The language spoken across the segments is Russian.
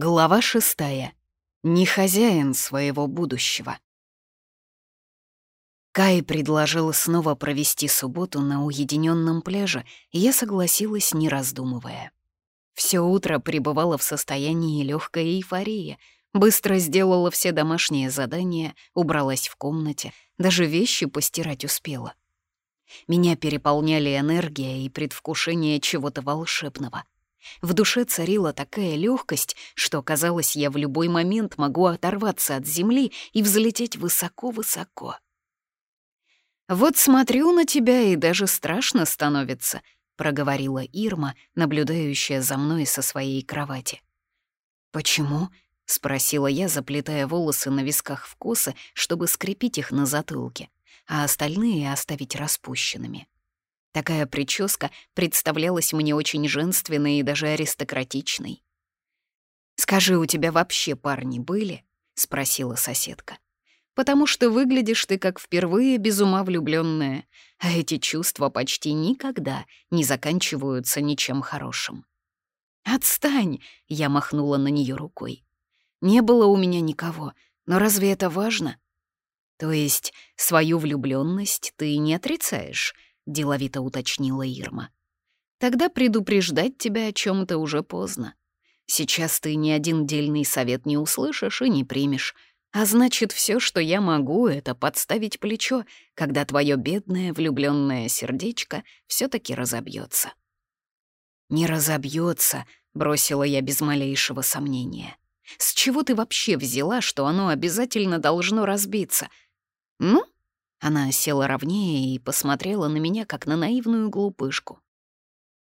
Глава шестая. Не хозяин своего будущего. Кай предложил снова провести субботу на уединенном пляже, и я согласилась, не раздумывая. Все утро пребывала в состоянии легкой эйфории, быстро сделала все домашние задания, убралась в комнате, даже вещи постирать успела. Меня переполняли энергия и предвкушение чего-то волшебного — в душе царила такая легкость, что, казалось, я в любой момент могу оторваться от земли и взлететь высоко-высоко. «Вот смотрю на тебя, и даже страшно становится», — проговорила Ирма, наблюдающая за мной со своей кровати. «Почему?» — спросила я, заплетая волосы на висках в косы, чтобы скрепить их на затылке, а остальные оставить распущенными. Такая прическа представлялась мне очень женственной и даже аристократичной. «Скажи, у тебя вообще парни были?» — спросила соседка. «Потому что выглядишь ты как впервые без ума влюбленная, а эти чувства почти никогда не заканчиваются ничем хорошим». «Отстань!» — я махнула на нее рукой. «Не было у меня никого, но разве это важно?» «То есть свою влюбленность ты не отрицаешь?» Деловито уточнила Ирма. Тогда предупреждать тебя о чем то уже поздно. Сейчас ты ни один дельный совет не услышишь и не примешь. А значит, все, что я могу, это подставить плечо, когда твое бедное влюбленное сердечко все таки разобьется. Не разобьется, бросила я без малейшего сомнения. С чего ты вообще взяла, что оно обязательно должно разбиться? Ну, она села ровнее и посмотрела на меня, как на наивную глупышку.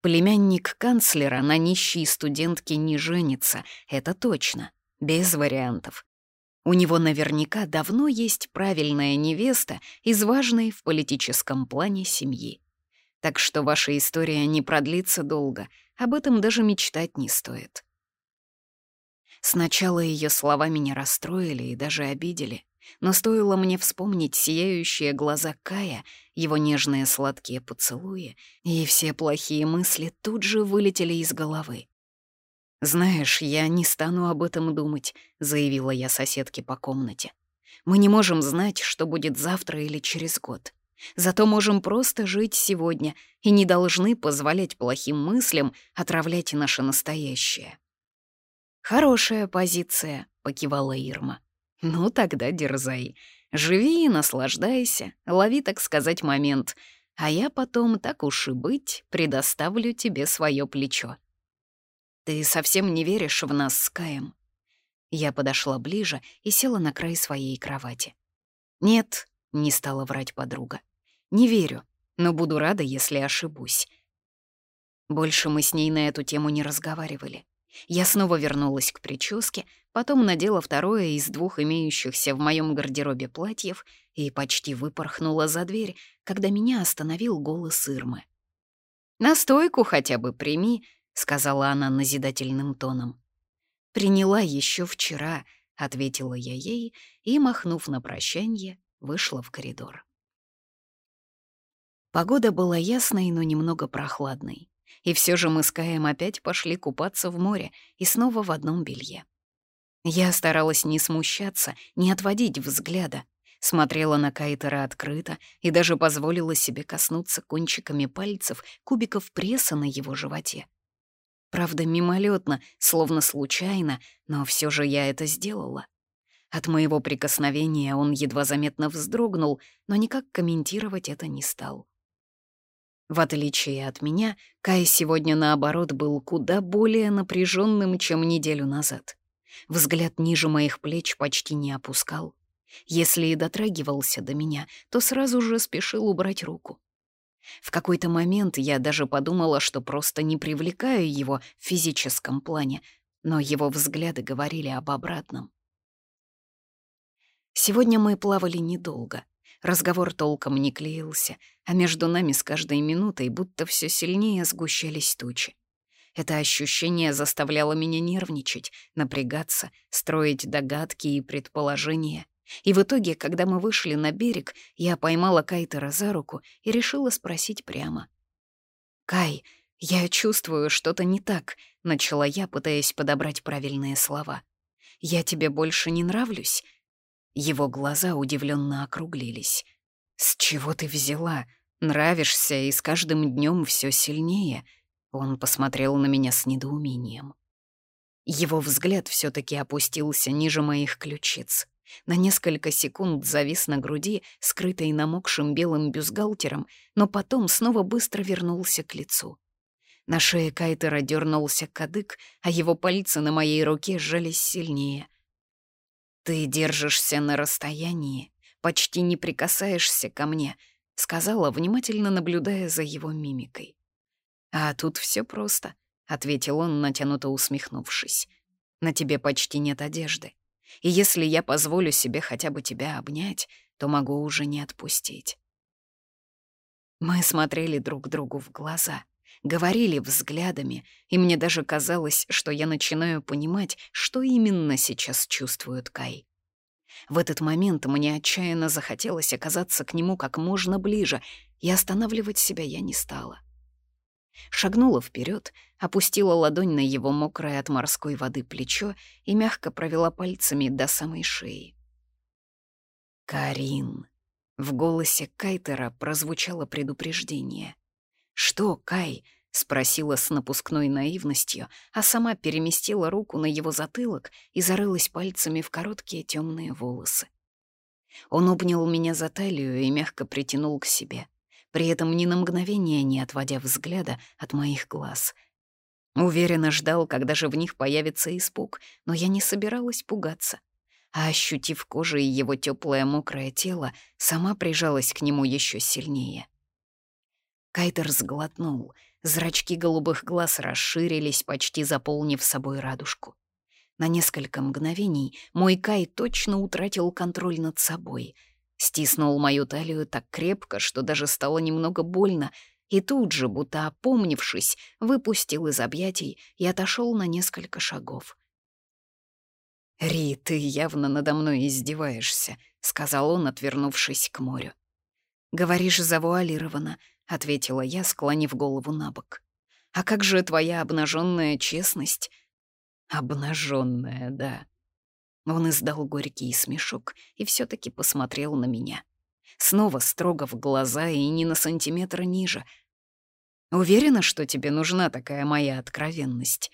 Племянник канцлера на нищей студентке не женится, это точно, без вариантов. У него наверняка давно есть правильная невеста из важной в политическом плане семьи. Так что ваша история не продлится долго, об этом даже мечтать не стоит. Сначала ее слова меня расстроили и даже обидели. Но стоило мне вспомнить сияющие глаза Кая, его нежные сладкие поцелуи, и все плохие мысли тут же вылетели из головы. «Знаешь, я не стану об этом думать», — заявила я соседке по комнате. «Мы не можем знать, что будет завтра или через год. Зато можем просто жить сегодня и не должны позволять плохим мыслям отравлять наше настоящее». «Хорошая позиция», — покивала Ирма. Ну, тогда дерзай. Живи и наслаждайся, лови, так сказать, момент. А я потом, так уж и быть, предоставлю тебе свое плечо. Ты совсем не веришь в нас с Каем? Я подошла ближе и села на край своей кровати. «Нет», — не стала врать подруга. «Не верю, но буду рада, если ошибусь». Больше мы с ней на эту тему не разговаривали. Я снова вернулась к прическе, потом надела второе из двух имеющихся в моем гардеробе платьев и почти выпорхнула за дверь, когда меня остановил голос Ирмы. «Настойку хотя бы прими», — сказала она назидательным тоном. «Приняла еще вчера», — ответила я ей и, махнув на прощанье, вышла в коридор. Погода была ясной, но немного прохладной. И все же мы с Каем опять пошли купаться в море и снова в одном белье. Я старалась не смущаться, не отводить взгляда, смотрела на Кайтера открыто и даже позволила себе коснуться кончиками пальцев кубиков пресса на его животе. Правда, мимолетно, словно случайно, но все же я это сделала. От моего прикосновения он едва заметно вздрогнул, но никак комментировать это не стал. В отличие от меня, Кай сегодня, наоборот, был куда более напряженным, чем неделю назад. Взгляд ниже моих плеч почти не опускал. Если и дотрагивался до меня, то сразу же спешил убрать руку. В какой-то момент я даже подумала, что просто не привлекаю его в физическом плане, но его взгляды говорили об обратном. Сегодня мы плавали недолго — Разговор толком не клеился, а между нами с каждой минутой будто все сильнее сгущались тучи. Это ощущение заставляло меня нервничать, напрягаться, строить догадки и предположения. И в итоге, когда мы вышли на берег, я поймала Кайтера за руку и решила спросить прямо. «Кай, «Я чувствую, что-то не так», — начала я, пытаясь подобрать правильные слова. «Я тебе больше не нравлюсь?» Его глаза удивленно округлились. «С чего ты взяла? Нравишься, и с каждым днем все сильнее». Он посмотрел на меня с недоумением. Его взгляд все таки опустился ниже моих ключиц. На несколько секунд завис на груди, скрытой намокшим белым бюстгальтером, но потом снова быстро вернулся к лицу. На шее Кайтера дернулся кадык, а его пальцы на моей руке сжались сильнее. «Ты держишься на расстоянии, почти не прикасаешься ко мне», — сказала, внимательно наблюдая за его мимикой. «А тут все просто», — ответил он, натянуто усмехнувшись. «На тебе почти нет одежды. И если я позволю себе хотя бы тебя обнять, то могу уже не отпустить». Мы смотрели друг другу в глаза — говорили взглядами, и мне даже казалось, что я начинаю понимать, что именно сейчас чувствует Кай. В этот момент мне отчаянно захотелось оказаться к нему как можно ближе, и останавливать себя я не стала. Шагнула вперед, опустила ладонь на его мокрое от морской воды плечо и мягко провела пальцами до самой шеи. «Карин!» В голосе Кайтера прозвучало предупреждение. «Что, Кай?» — спросила с напускной наивностью, а сама переместила руку на его затылок и зарылась пальцами в короткие темные волосы. Он обнял меня за талию и мягко притянул к себе, при этом ни на мгновение не отводя взгляда от моих глаз. Уверенно ждал, когда же в них появится испуг, но я не собиралась пугаться. А ощутив кожей его теплое мокрое тело, сама прижалась к нему еще сильнее. Кайтер сглотнул. Зрачки голубых глаз расширились, почти заполнив собой радужку. На несколько мгновений мой Кай точно утратил контроль над собой. Стиснул мою талию так крепко, что даже стало немного больно, и тут же, будто опомнившись, выпустил из объятий и отошел на несколько шагов. «Ри, ты явно надо мной издеваешься», — сказал он, отвернувшись к морю. «Говоришь завуалированно», — ответила я, склонив голову на бок. «А как же твоя обнаженная честность?» «Обнаженная, да». Он издал горький смешок и все таки посмотрел на меня. Снова строго в глаза и ни на сантиметр ниже. «Уверена, что тебе нужна такая моя откровенность?»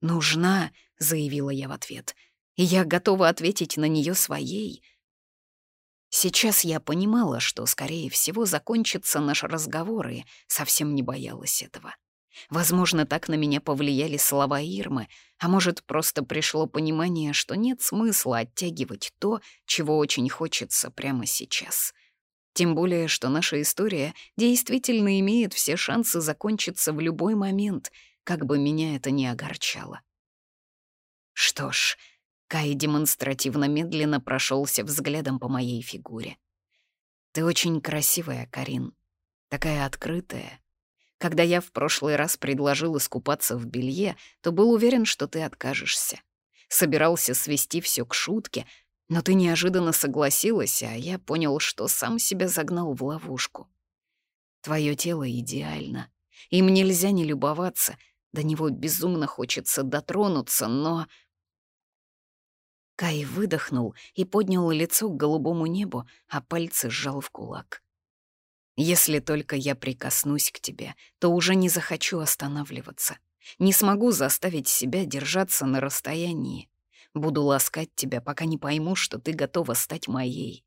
«Нужна», — заявила я в ответ, — «и я готова ответить на нее своей». Сейчас я понимала, что, скорее всего, закончится наш разговор, и совсем не боялась этого. Возможно, так на меня повлияли слова Ирмы, а может, просто пришло понимание, что нет смысла оттягивать то, чего очень хочется прямо сейчас. Тем более, что наша история действительно имеет все шансы закончиться в любой момент, как бы меня это ни огорчало. Что ж, Кай демонстративно медленно прошелся взглядом по моей фигуре. «Ты очень красивая, Карин. Такая открытая. Когда я в прошлый раз предложил искупаться в белье, то был уверен, что ты откажешься. Собирался свести все к шутке, но ты неожиданно согласилась, а я понял, что сам себя загнал в ловушку. Твое тело идеально. Им нельзя не любоваться, до него безумно хочется дотронуться, но Кай выдохнул и поднял лицо к голубому небу, а пальцы сжал в кулак. «Если только я прикоснусь к тебе, то уже не захочу останавливаться. Не смогу заставить себя держаться на расстоянии. Буду ласкать тебя, пока не пойму, что ты готова стать моей.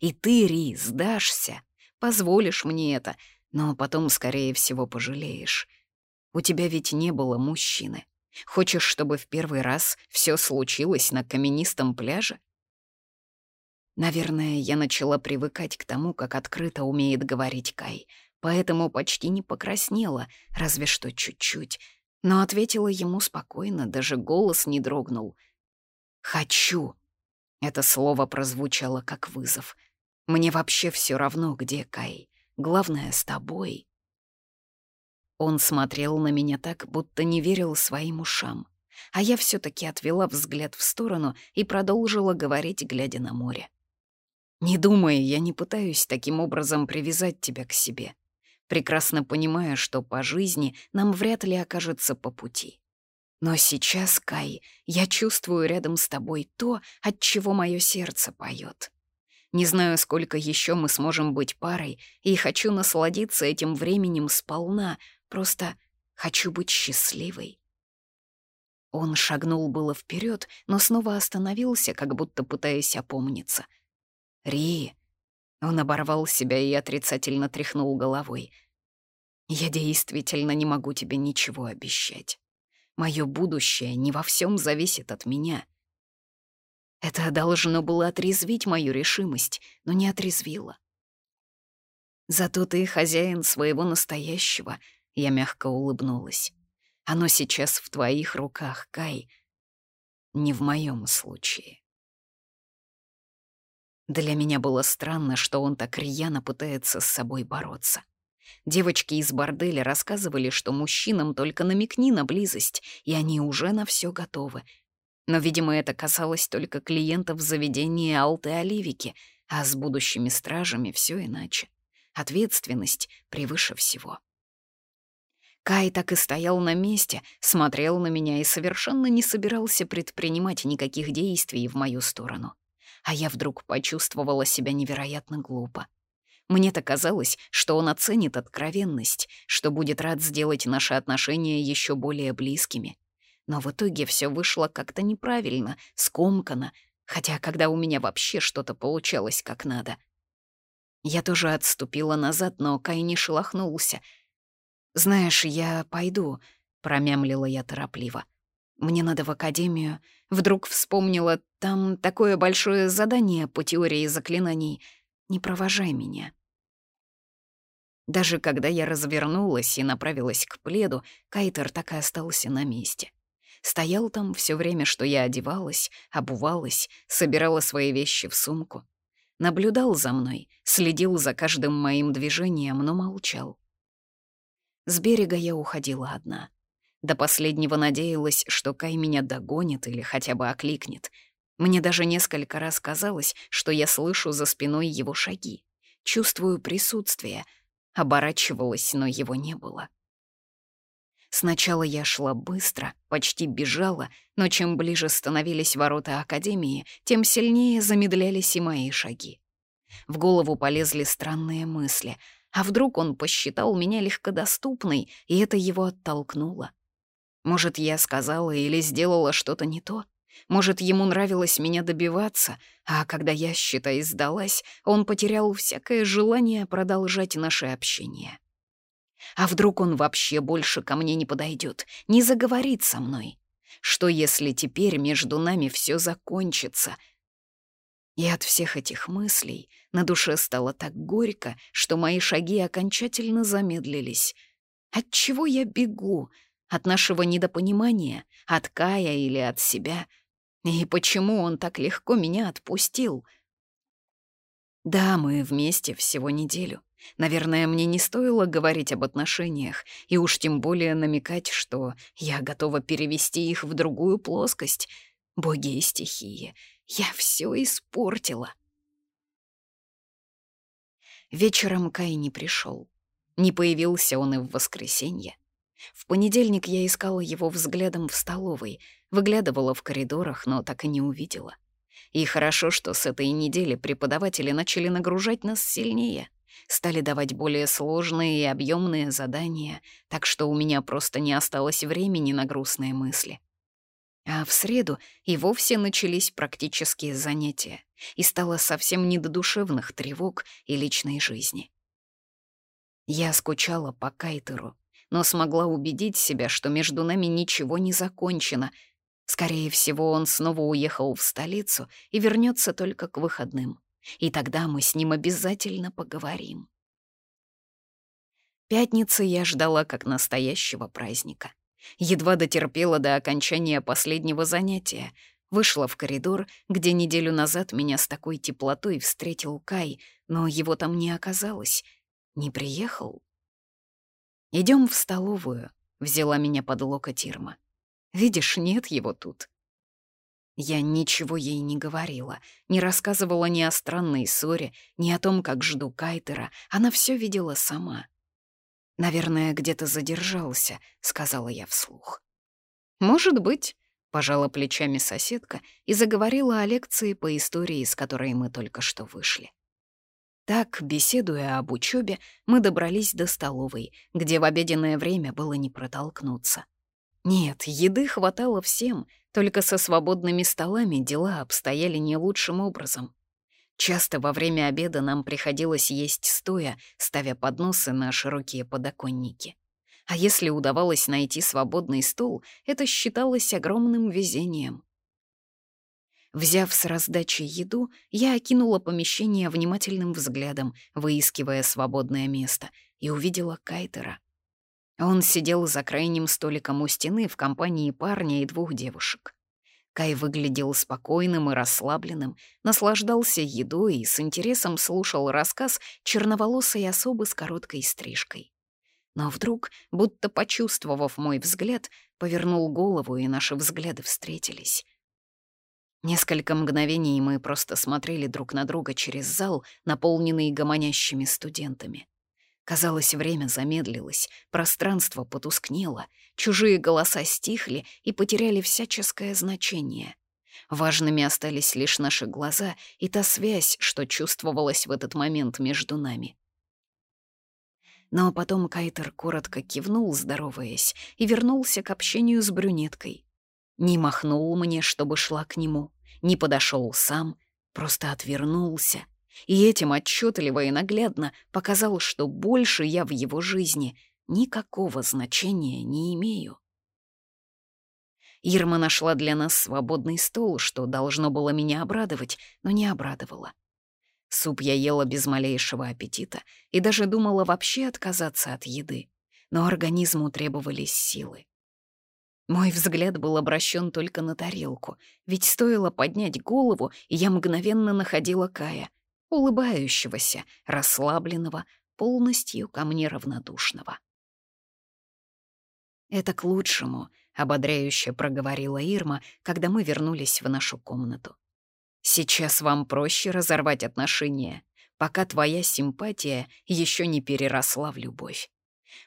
И ты, Ри, сдашься, позволишь мне это, но потом, скорее всего, пожалеешь. У тебя ведь не было мужчины. Хочешь, чтобы в первый раз все случилось на каменистом пляже? Наверное, я начала привыкать к тому, как открыто умеет говорить Кай, поэтому почти не покраснела, разве что чуть-чуть, но ответила ему спокойно, даже голос не дрогнул. «Хочу!» Это слово прозвучало как вызов. «Мне вообще все равно, где Кай. Главное, с тобой». Он смотрел на меня так, будто не верил своим ушам. А я все таки отвела взгляд в сторону и продолжила говорить, глядя на море. «Не думай, я не пытаюсь таким образом привязать тебя к себе. прекрасно понимая, что по жизни нам вряд ли окажется по пути. Но сейчас, Кай, я чувствую рядом с тобой то, от чего мое сердце поет. Не знаю, сколько еще мы сможем быть парой, и хочу насладиться этим временем сполна, просто хочу быть счастливой. Он шагнул было вперед, но снова остановился, как будто пытаясь опомниться. «Ри!» Он оборвал себя и отрицательно тряхнул головой. «Я действительно не могу тебе ничего обещать. Мое будущее не во всем зависит от меня. Это должно было отрезвить мою решимость, но не отрезвило. Зато ты хозяин своего настоящего, я мягко улыбнулась. Оно сейчас в твоих руках, Кай. Не в моем случае. Для меня было странно, что он так рьяно пытается с собой бороться. Девочки из борделя рассказывали, что мужчинам только намекни на близость, и они уже на все готовы. Но, видимо, это касалось только клиентов заведения Алты Оливики, а с будущими стражами все иначе. Ответственность превыше всего. Кай так и стоял на месте, смотрел на меня и совершенно не собирался предпринимать никаких действий в мою сторону. А я вдруг почувствовала себя невероятно глупо. Мне-то казалось, что он оценит откровенность, что будет рад сделать наши отношения еще более близкими. Но в итоге все вышло как-то неправильно, скомканно, хотя когда у меня вообще что-то получалось как надо. Я тоже отступила назад, но Кай не шелохнулся — «Знаешь, я пойду», — промямлила я торопливо. «Мне надо в академию. Вдруг вспомнила, там такое большое задание по теории заклинаний. Не провожай меня». Даже когда я развернулась и направилась к пледу, Кайтер так и остался на месте. Стоял там все время, что я одевалась, обувалась, собирала свои вещи в сумку. Наблюдал за мной, следил за каждым моим движением, но молчал. С берега я уходила одна. До последнего надеялась, что Кай меня догонит или хотя бы окликнет. Мне даже несколько раз казалось, что я слышу за спиной его шаги. Чувствую присутствие. Оборачивалась, но его не было. Сначала я шла быстро, почти бежала, но чем ближе становились ворота Академии, тем сильнее замедлялись и мои шаги. В голову полезли странные мысли — а вдруг он посчитал меня легкодоступной, и это его оттолкнуло? Может, я сказала или сделала что-то не то? Может, ему нравилось меня добиваться, а когда я, считай, сдалась, он потерял всякое желание продолжать наше общение. А вдруг он вообще больше ко мне не подойдет, не заговорит со мной? Что если теперь между нами все закончится — и от всех этих мыслей на душе стало так горько, что мои шаги окончательно замедлились. От чего я бегу? От нашего недопонимания? От Кая или от себя? И почему он так легко меня отпустил? Да, мы вместе всего неделю. Наверное, мне не стоило говорить об отношениях, и уж тем более намекать, что я готова перевести их в другую плоскость. Боги и стихии — я все испортила. Вечером Кай не пришел. Не появился он и в воскресенье. В понедельник я искала его взглядом в столовой, выглядывала в коридорах, но так и не увидела. И хорошо, что с этой недели преподаватели начали нагружать нас сильнее, стали давать более сложные и объемные задания, так что у меня просто не осталось времени на грустные мысли. А в среду и вовсе начались практические занятия, и стало совсем не до душевных тревог и личной жизни. Я скучала по Кайтеру, но смогла убедить себя, что между нами ничего не закончено. Скорее всего, он снова уехал в столицу и вернется только к выходным. И тогда мы с ним обязательно поговорим. Пятницы я ждала как настоящего праздника. Едва дотерпела до окончания последнего занятия. Вышла в коридор, где неделю назад меня с такой теплотой встретил Кай, но его там не оказалось. Не приехал. Идем в столовую», — взяла меня под локоть Ирма. «Видишь, нет его тут». Я ничего ей не говорила, не рассказывала ни о странной ссоре, ни о том, как жду Кайтера. Она все видела сама. «Наверное, где-то задержался», — сказала я вслух. «Может быть», — пожала плечами соседка и заговорила о лекции по истории, из которой мы только что вышли. Так, беседуя об учебе, мы добрались до столовой, где в обеденное время было не протолкнуться. Нет, еды хватало всем, только со свободными столами дела обстояли не лучшим образом. Часто во время обеда нам приходилось есть стоя, ставя подносы на широкие подоконники. А если удавалось найти свободный стул, это считалось огромным везением. Взяв с раздачи еду, я окинула помещение внимательным взглядом, выискивая свободное место, и увидела Кайтера. Он сидел за крайним столиком у стены в компании парня и двух девушек. Кай выглядел спокойным и расслабленным, наслаждался едой и с интересом слушал рассказ черноволосой особы с короткой стрижкой. Но вдруг, будто почувствовав мой взгляд, повернул голову, и наши взгляды встретились. Несколько мгновений мы просто смотрели друг на друга через зал, наполненный гомонящими студентами. Казалось, время замедлилось, пространство потускнело, чужие голоса стихли и потеряли всяческое значение. Важными остались лишь наши глаза и та связь, что чувствовалась в этот момент между нами. Но потом Кайтер коротко кивнул, здороваясь, и вернулся к общению с брюнеткой. Не махнул мне, чтобы шла к нему, не подошел сам, просто отвернулся. И этим отчетливо и наглядно показал, что больше я в его жизни никакого значения не имею. Ирма нашла для нас свободный стол, что должно было меня обрадовать, но не обрадовало. Суп я ела без малейшего аппетита и даже думала вообще отказаться от еды, но организму требовались силы. Мой взгляд был обращен только на тарелку, ведь стоило поднять голову, и я мгновенно находила Кая, улыбающегося, расслабленного, полностью ко мне равнодушного. «Это к лучшему», — ободряюще проговорила Ирма, когда мы вернулись в нашу комнату. «Сейчас вам проще разорвать отношения, пока твоя симпатия еще не переросла в любовь.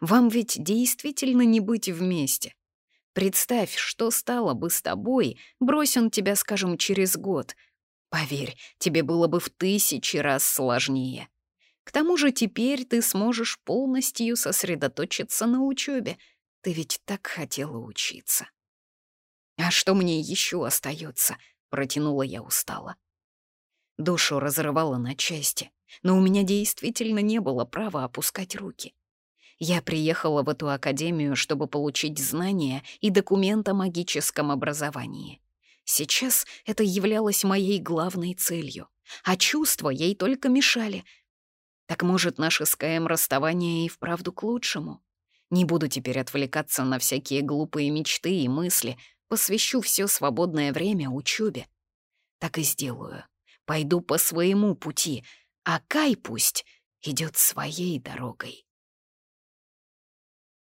Вам ведь действительно не быть вместе, Представь, что стало бы с тобой, брось он тебя, скажем, через год. Поверь, тебе было бы в тысячи раз сложнее. К тому же теперь ты сможешь полностью сосредоточиться на учебе. Ты ведь так хотела учиться. А что мне еще остается? протянула я устало. Душу разрывала на части, но у меня действительно не было права опускать руки. Я приехала в эту академию, чтобы получить знания и документ о магическом образовании. Сейчас это являлось моей главной целью, а чувства ей только мешали. Так может, наше с Каем расставание и вправду к лучшему? Не буду теперь отвлекаться на всякие глупые мечты и мысли, посвящу все свободное время учебе. Так и сделаю. Пойду по своему пути, а Кай пусть идет своей дорогой.